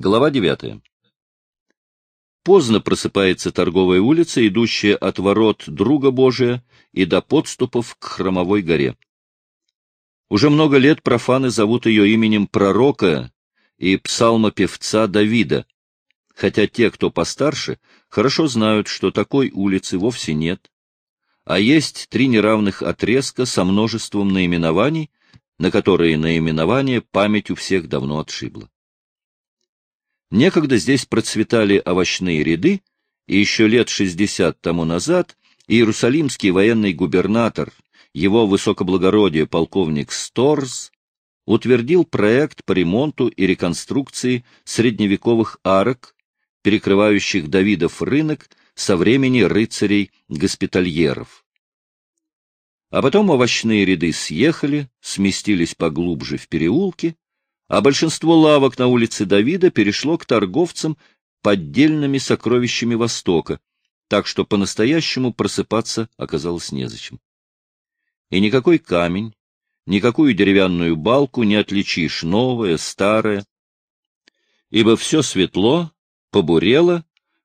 Глава 9. Поздно просыпается торговая улица, идущая от ворот друга Божия и до подступов к Хромовой горе. Уже много лет профаны зовут ее именем пророка и псалмопевца Давида, хотя те, кто постарше, хорошо знают, что такой улицы вовсе нет, а есть три неравных отрезка со множеством наименований, на которые наименование память у всех давно отшибла. Некогда здесь процветали овощные ряды, и еще лет шестьдесят тому назад иерусалимский военный губернатор, его высокоблагородие полковник Сторз, утвердил проект по ремонту и реконструкции средневековых арок, перекрывающих Давидов рынок со времени рыцарей-госпитальеров. А потом овощные ряды съехали, сместились поглубже в переулки, а большинство лавок на улице Давида перешло к торговцам поддельными сокровищами Востока, так что по-настоящему просыпаться оказалось незачем. И никакой камень, никакую деревянную балку не отличишь, новое, старое, ибо все светло, побурело,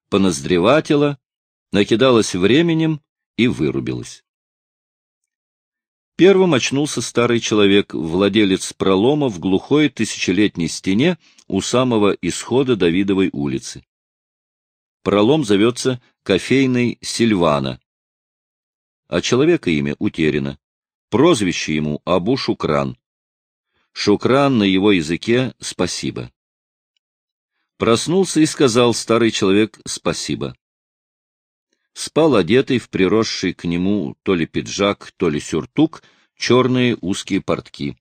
поноздреватело, накидалось временем и вырубилось. Первым очнулся старый человек, владелец пролома в глухой тысячелетней стене у самого исхода Давидовой улицы. Пролом зовется кофейной Сильвана, а человека имя утеряно. Прозвище ему Абу Шукран. Шукран на его языке «спасибо». Проснулся и сказал старый человек «спасибо» спал одетый в приросший к нему то ли пиджак, то ли сюртук, черные узкие портки.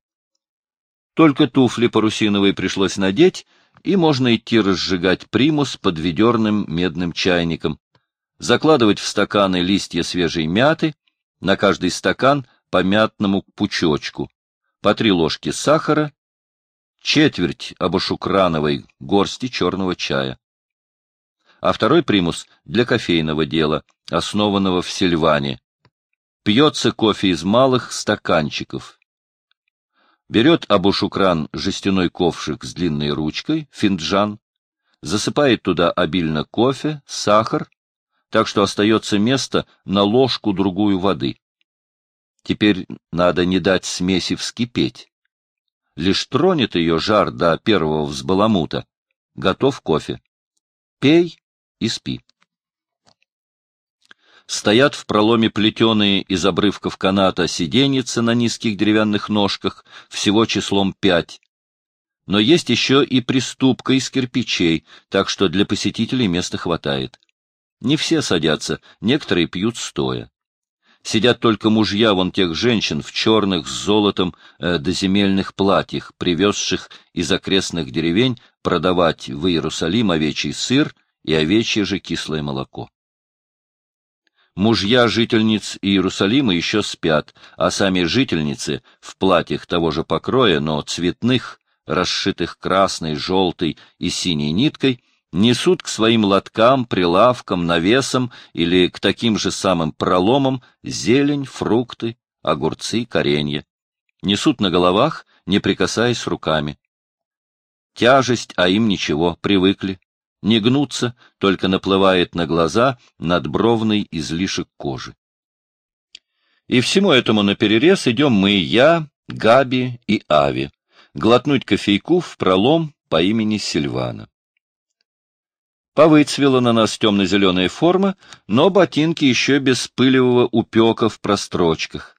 Только туфли парусиновые пришлось надеть, и можно идти разжигать примус под ведерным медным чайником, закладывать в стаканы листья свежей мяты, на каждый стакан по мятному пучочку, по три ложки сахара, четверть абашукрановой горсти черного чая а второй примус для кофейного дела, основанного в Сильване. Пьется кофе из малых стаканчиков. Берет Абушукран жестяной ковшик с длинной ручкой, финджан, засыпает туда обильно кофе, сахар, так что остается место на ложку-другую воды. Теперь надо не дать смеси вскипеть. Лишь тронет ее жар до первого взбаламута. Готов кофе. Пей и спи. Стоят в проломе плетеные из обрывков каната сиденьицы на низких деревянных ножках, всего числом пять. Но есть еще и приступка из кирпичей, так что для посетителей места хватает. Не все садятся, некоторые пьют стоя. Сидят только мужья вон тех женщин в черных с золотом э, доземельных платьях, привезших из окрестных деревень продавать в Иерусалим овечий сыр и овечье же кислое молоко. Мужья жительниц Иерусалима еще спят, а сами жительницы в платьях того же покроя, но цветных, расшитых красной, желтой и синей ниткой, несут к своим лоткам, прилавкам, навесам или к таким же самым проломам зелень, фрукты, огурцы, коренья. Несут на головах, не прикасаясь руками. Тяжесть, а им ничего, привыкли не гнутся, только наплывает на глаза надбровный излишек кожи. И всему этому наперерез идем мы, я, Габи и Ави, глотнуть кофейку в пролом по имени Сильвана. Повыцвела на нас темно-зеленая форма, но ботинки еще без пылевого упека в прострочках.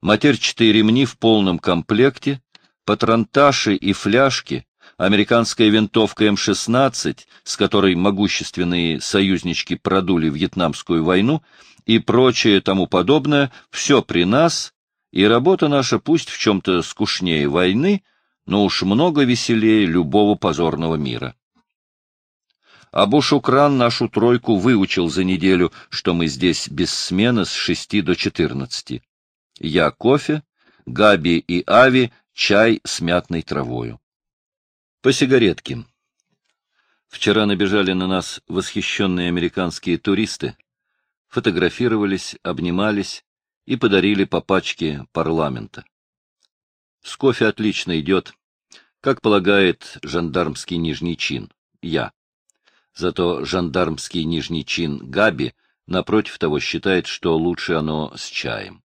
Матерчатые ремни в полном комплекте, патронташи и фляжки американская винтовка М-16, с которой могущественные союзнички продули Вьетнамскую войну, и прочее тому подобное, все при нас, и работа наша пусть в чем-то скучнее войны, но уж много веселее любого позорного мира. Абу Шукран нашу тройку выучил за неделю, что мы здесь без смены с шести до четырнадцати. Я кофе, Габи и Ави чай с мятной травою. По сигаретке. Вчера набежали на нас восхищенные американские туристы, фотографировались, обнимались и подарили по пачке парламента. С кофе отлично идет. как полагает жандармский нижний чин, я. Зато жандармский нижний чин Габи, напротив того, считает, что лучше оно с чаем.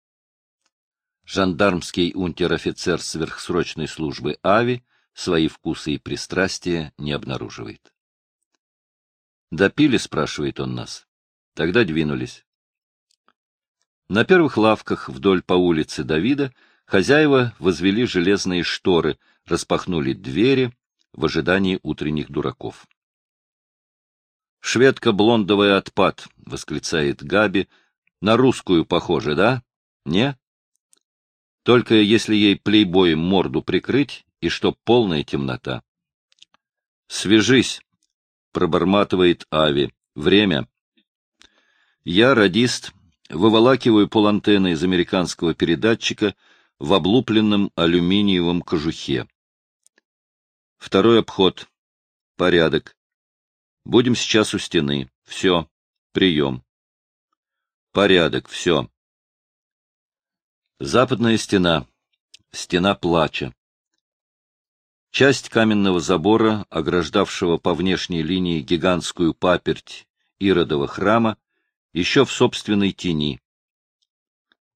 Жандармский унтер-офицер сверхсрочной службы Ави свои вкусы и пристрастия не обнаруживает. «Допили?» — спрашивает он нас. Тогда двинулись. На первых лавках вдоль по улице Давида хозяева возвели железные шторы, распахнули двери в ожидании утренних дураков. «Шведка блондовая отпад!» — восклицает Габи. «На русскую похоже, да? Не? Только если ей плейбоем морду прикрыть, и чтоб полная темнота». «Свяжись!» — проборматывает Ави. «Время!» Я, радист, выволакиваю полантены из американского передатчика в облупленном алюминиевом кожухе. Второй обход. Порядок. Будем сейчас у стены. Все. Прием. Порядок. Все. Западная стена. Стена плача. Часть каменного забора, ограждавшего по внешней линии гигантскую паперть Иродова храма, еще в собственной тени.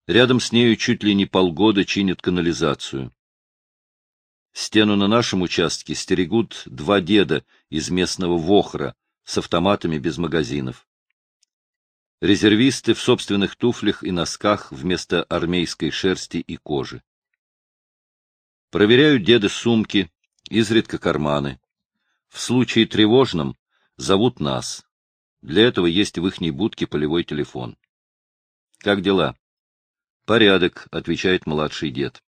Рядом с нею чуть ли не полгода чинят канализацию. Стену на нашем участке стерегут два деда из местного Вохра с автоматами без магазинов. Резервисты в собственных туфлях и носках вместо армейской шерсти и кожи. Проверяют деды сумки, изредка карманы. В случае тревожном зовут нас. Для этого есть в ихней будке полевой телефон. Как дела? Порядок, отвечает младший дед.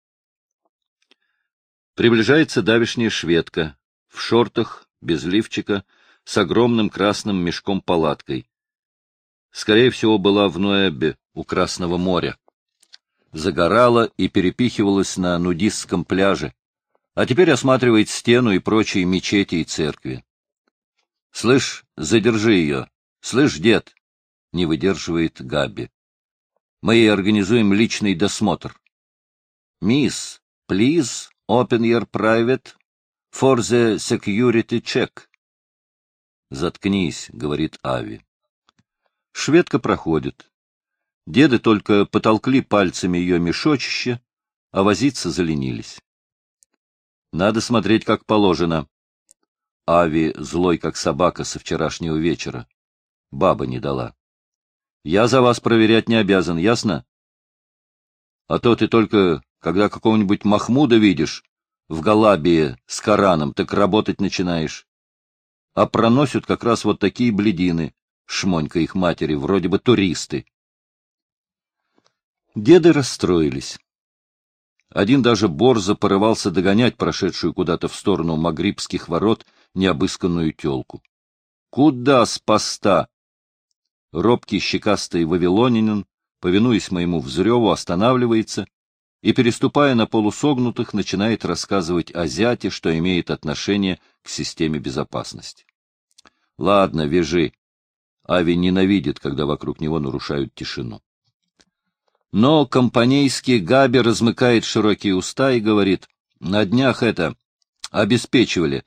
Приближается давишняя шведка, в шортах, без лифчика, с огромным красным мешком-палаткой. Скорее всего, была в Ноэбе, у Красного моря. Загорала и перепихивалась на нудистском пляже, а теперь осматривает стену и прочие мечети и церкви. — Слышь, задержи ее, Слышь, дед, не выдерживает Габи. Мы организуем личный досмотр. Мисс, please open your private for the security check. Заткнись, говорит Ави. Шведка проходит. Деды только потолкли пальцами ее мешочище, а возиться заленились. Надо смотреть, как положено. Ави злой, как собака со вчерашнего вечера. Баба не дала. Я за вас проверять не обязан, ясно? А то ты только, когда какого-нибудь Махмуда видишь в Галабии с Кораном, так работать начинаешь. А проносят как раз вот такие бледины, шмонька их матери, вроде бы туристы. Деды расстроились. Один даже борзо порывался догонять прошедшую куда-то в сторону магрибских ворот необысканную телку. Куда с поста? Робкий щекастый вавилонянин, повинуясь моему взреву, останавливается и, переступая на полусогнутых, начинает рассказывать о зяте, что имеет отношение к системе безопасности. Ладно, вяжи. Ави ненавидит, когда вокруг него нарушают тишину. Но компанейский Габи размыкает широкие уста и говорит, на днях это, обеспечивали.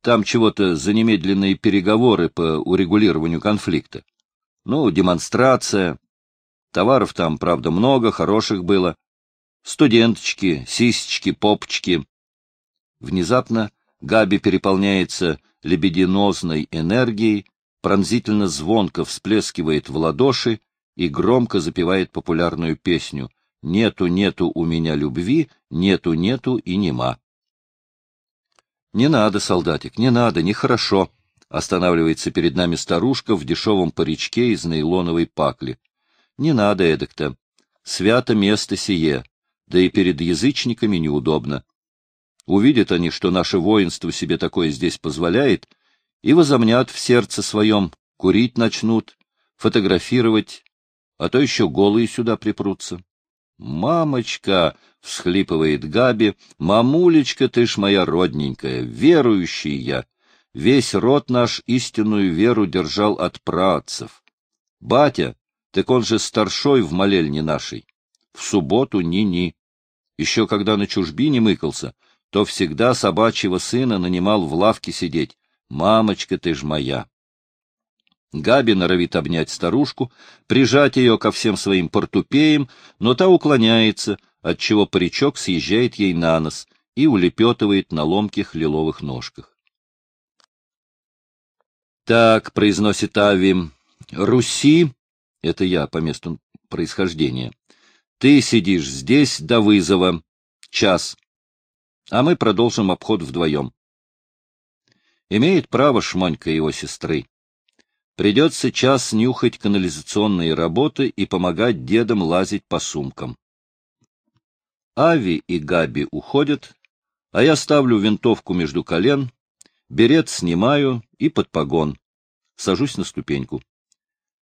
Там чего-то за немедленные переговоры по урегулированию конфликта. Ну, демонстрация. Товаров там, правда, много, хороших было. Студенточки, сисечки, попочки. Внезапно Габи переполняется лебединозной энергией, пронзительно звонко всплескивает в ладоши и громко запевает популярную песню «Нету, нету у меня любви, нету, нету и нема». «Не надо, солдатик, не надо, нехорошо», Останавливается перед нами старушка в дешевом паричке из нейлоновой пакли. Не надо эдак-то. Свято место сие, да и перед язычниками неудобно. Увидят они, что наше воинство себе такое здесь позволяет, и возомнят в сердце своем, курить начнут, фотографировать, а то еще голые сюда припрутся. «Мамочка!» — всхлипывает Габи. «Мамулечка, ты ж моя родненькая, верующий я!» Весь род наш истинную веру держал от праотцев. Батя, так он же старшой в молельне нашей. В субботу ни-ни. Еще когда на чужбине мыкался, то всегда собачьего сына нанимал в лавке сидеть. Мамочка, ты ж моя! Габи норовит обнять старушку, прижать ее ко всем своим портупеям, но та уклоняется, отчего паричок съезжает ей на нос и улепетывает на ломких лиловых ножках. «Так», — произносит Ави, — «Руси» — это я по месту происхождения, — «ты сидишь здесь до вызова. Час. А мы продолжим обход вдвоем». Имеет право шмонька его сестры. Придется час нюхать канализационные работы и помогать дедам лазить по сумкам. Ави и Габи уходят, а я ставлю винтовку между колен, берет снимаю и под погон. Сажусь на ступеньку.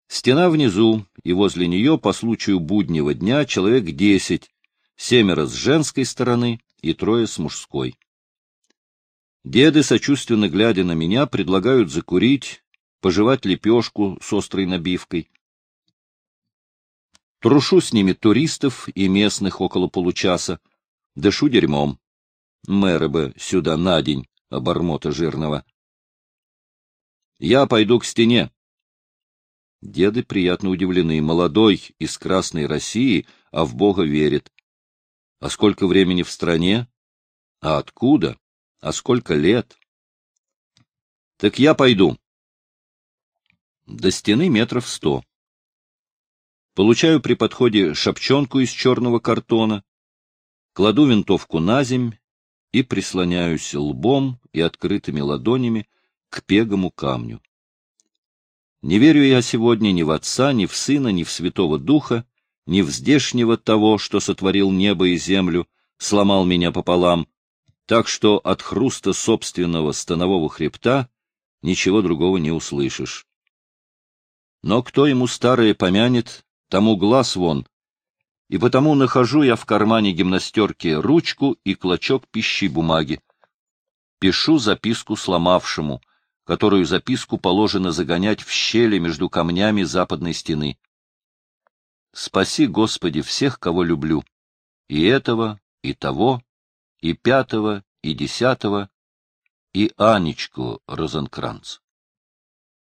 Стена внизу, и возле нее по случаю буднего дня человек десять, семеро с женской стороны и трое с мужской. Деды, сочувственно глядя на меня, предлагают закурить, пожевать лепешку с острой набивкой. Трушу с ними туристов и местных около получаса, дышу дерьмом. Мэра бы сюда на день, обормота жирного. Я пойду к стене. Деды приятно удивлены. Молодой из Красной России, а в Бога верит. А сколько времени в стране? А откуда? А сколько лет? Так я пойду. До стены метров сто. Получаю при подходе шапчонку из черного картона, кладу винтовку на земь и прислоняюсь лбом и открытыми ладонями к пегому камню. Не верю я сегодня ни в Отца, ни в Сына, ни в Святого Духа, ни в здешнего того, что сотворил небо и землю, сломал меня пополам, так что от хруста собственного станового хребта ничего другого не услышишь. Но кто ему старое помянет, тому глаз вон. И потому нахожу я в кармане гимнастерки ручку и клочок пищи бумаги. Пишу записку сломавшему, которую записку положено загонять в щели между камнями западной стены. Спаси, Господи, всех, кого люблю, и этого, и того, и пятого, и десятого, и Анечку Розенкранц.